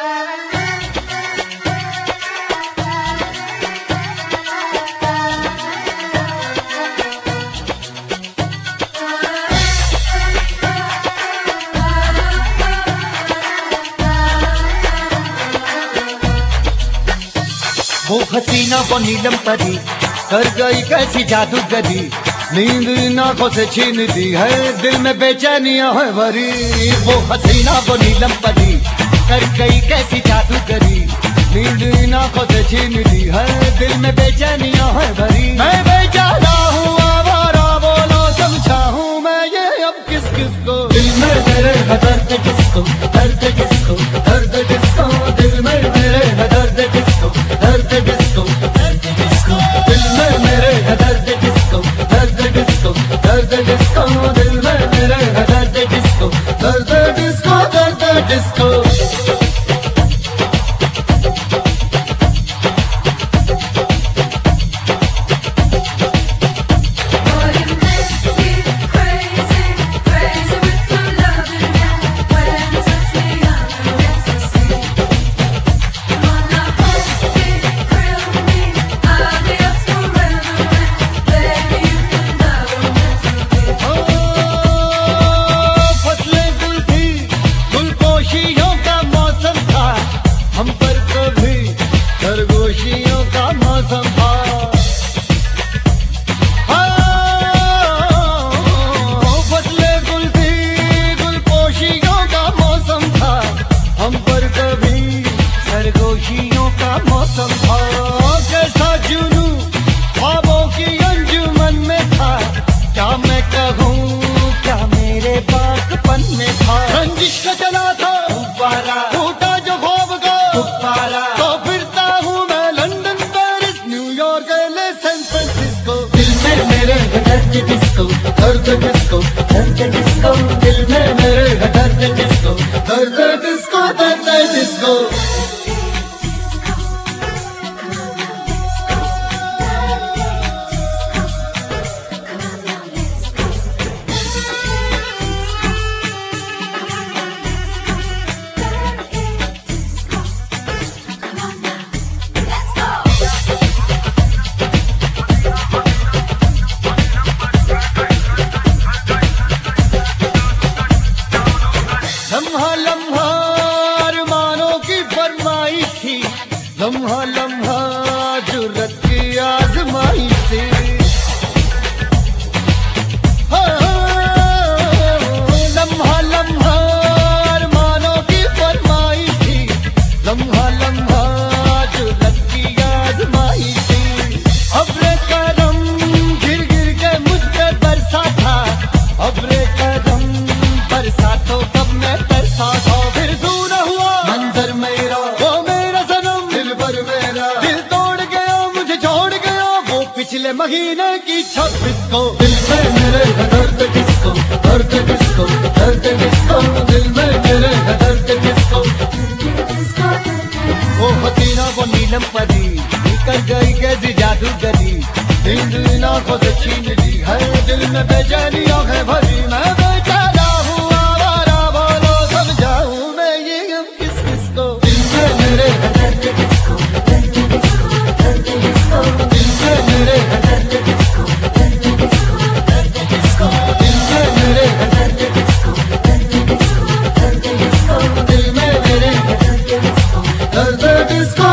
وہ حسینہ وہ نیلم پری کر گئی کیسی جادوگری نیند ان آنکھوں سے چھین دی ہے دل میں بے چینیاں ہے بھری وہ حسینہ وہ نیلم پری کر گئی کیسی جادوگری نیند ان آنکھوں سے چھین دی ہے دل میں بے چینیاں ہے بھری میں بے چارہ ہوں آوارہ بولو سمجھا ہوں میں یہ اب کس کس کو دل میں میرے ہے درد کس کو درد کس کو درد کس کو دل میں میرے ہے درد کس کو درد کس کو درد کس کو دل میں میرے ہے درد کس کو درد کس کو درد کس کو میرے ہے درد کس کو درد کس کو درد لمحہ لمحہ ارمانوں کی فرمائی تھی لمحہ لمحہ پچھلے مہینے کی چھبیس کو، دل میں میرے درد کس کو؟ درد کس کو؟ درد کس کو؟ دل میں میرے درد کس کو؟ وہ حسینہ، وہ نیلم پری، نکل گئی کیسی جادو گری دل دل آنکھوں سے چھین لی ہے دل میں بے چینیاں ہے بھری، میں this.